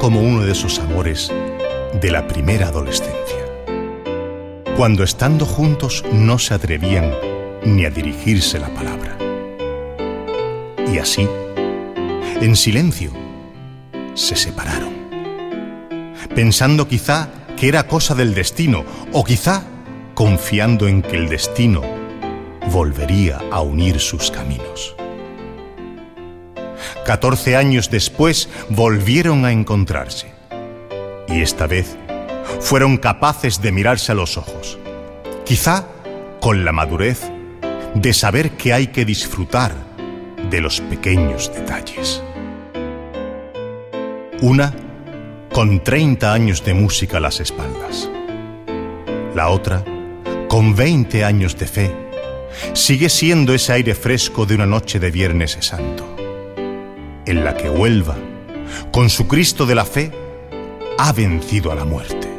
como uno de esos amores de la primera adolescencia. Cuando estando juntos no se atrevían ni a dirigirse la palabra. Y así, en silencio, se separaron, pensando quizá que era cosa del destino o quizá confiando en que el destino volvería a unir sus caminos. Catorce años después volvieron a encontrarse y esta vez fueron capaces de mirarse a los ojos, quizá con la madurez de saber que hay que disfrutar de los pequeños detalles. Una con 30 años de música a las espaldas. La otra, con 20 años de fe, sigue siendo ese aire fresco de una noche de Viernes Santo, en la que Huelva, con su Cristo de la fe, ha vencido a la muerte.